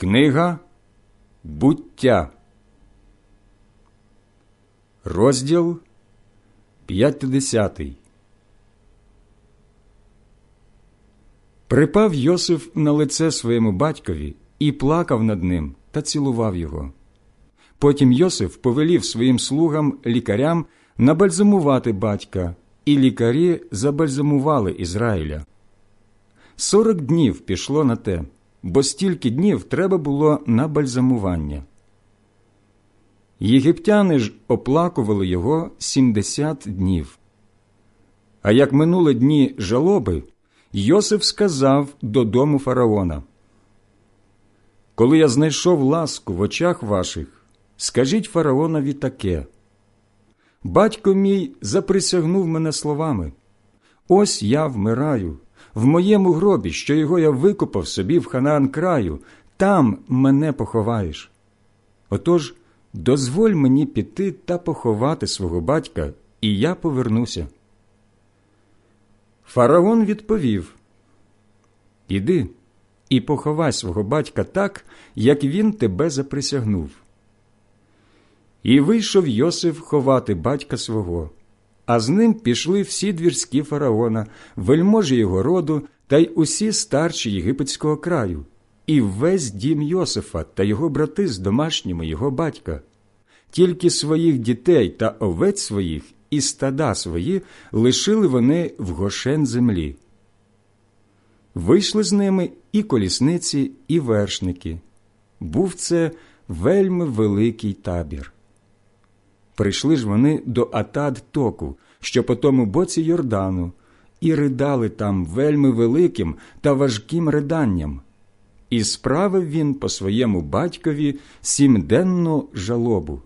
Книга буття, розділ 50 Припав Йосиф на лице своєму батькові і плакав над ним та цілував його. Потім Йосиф повелів своїм слугам лікарям набальзамувати батька, і лікарі забальзамували Ізраїля. Сорок днів пішло на те бо стільки днів треба було на бальзамування. Єгиптяни ж оплакували його сімдесят днів. А як минули дні жалоби, Йосиф сказав додому фараона: Коли я знайшов ласку в очах ваших, скажіть фараонові таке. Батько мій заприсягнув мене словами: Ось я вмираю, в моєму гробі, що його я викопав собі в Ханаан краю, там мене поховаєш. Отож, дозволь мені піти та поховати свого батька, і я повернуся. Фараон відповів Іди і поховай свого батька так, як він тебе заприсягнув. І вийшов Йосиф ховати батька свого а з ним пішли всі двірські фараона, вельможі його роду та й усі старші єгипетського краю, і весь дім Йосифа та його брати з домашніми його батька. Тільки своїх дітей та овець своїх і стада свої лишили вони в гошен землі. Вийшли з ними і колісниці, і вершники. Був це вельми великий табір. Прийшли ж вони до Атад току, що по тому боці Йордану, і ридали там вельми великим та важким риданням. І справив він по своєму батькові сімденну жалобу.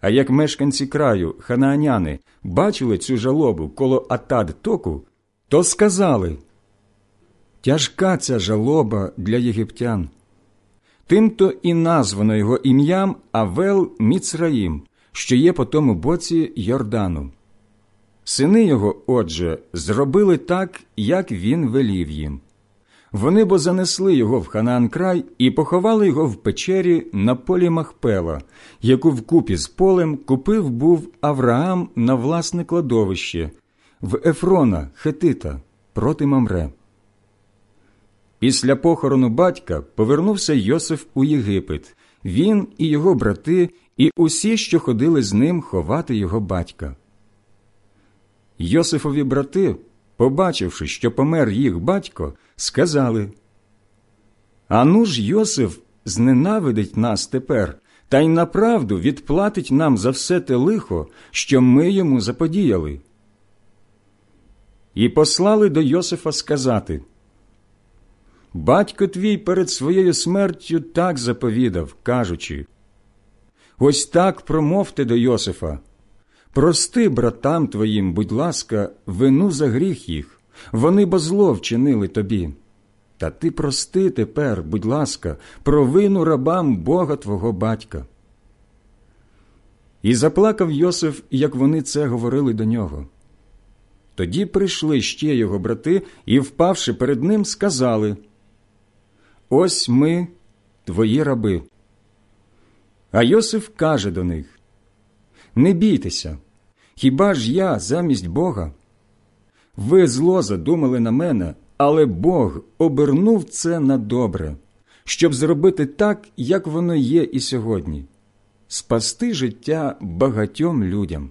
А як мешканці краю, ханааняни, бачили цю жалобу коло Атад току, то сказали Тяжка ця жалоба для єгиптян. Тимто і названо його ім'ям Авел Міцраїм, що є по тому боці Йордану. Сини його, отже, зробили так, як він велів їм. Вони бо занесли його в Ханаан край і поховали його в печері на полі Махпела, яку вкупі з полем купив був Авраам на власне кладовище в Ефрона Хетита проти Мамре. Після похорону батька повернувся Йосиф у Єгипет, він і його брати, і усі, що ходили з ним ховати його батька. Йосифові брати, побачивши, що помер їх батько, сказали Ану ж Йосиф зненавидить нас тепер, та й направду відплатить нам за все те лихо, що ми йому заподіяли. І послали до Йосифа сказати Батько твій перед своєю смертю так заповідав, кажучи Ось так промовте до Йосифа. Прости братам твоїм, будь ласка, вину за гріх їх, вони бо зло вчинили тобі. Та ти прости тепер, будь ласка, провину рабам Бога твого батька. І заплакав Йосиф, як вони це говорили до нього. Тоді прийшли ще його брати і, впавши перед ним, сказали Ось ми, твої раби. А Йосиф каже до них Не бійтеся, хіба ж я замість Бога? Ви зло задумали на мене, але Бог обернув це на добре, щоб зробити так, як воно є і сьогодні, спасти життя багатьом людям.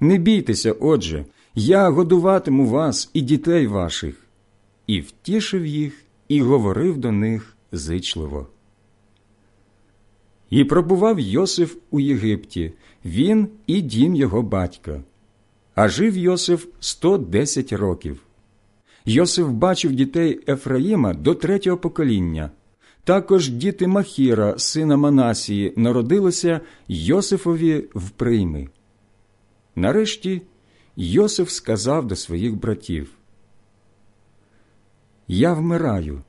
Не бійтеся, отже, я годуватиму вас і дітей ваших, і втішив їх, і говорив до них зичливо. І пробував Йосиф у Єгипті, він і дім його батька. А жив Йосиф 110 років. Йосиф бачив дітей Ефраїма до третього покоління. Також діти Махіра, сина Манасії, народилися Йосифові в прийми. Нарешті Йосиф сказав до своїх братів Я вмираю,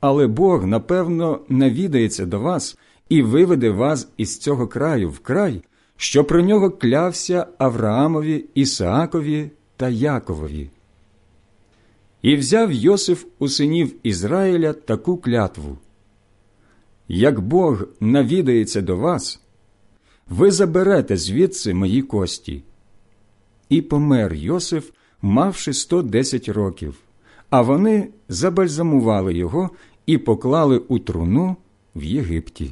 але Бог, напевно, навідається до вас і виведе вас із цього краю в край, що про нього клявся Авраамові, Ісаакові та Яковові. І взяв Йосиф у синів Ізраїля таку клятву як Бог навідається до вас, ви заберете звідси мої кості. І помер Йосиф, мавши 110 років, а вони забальзамували його і поклали у труну в Єгипті.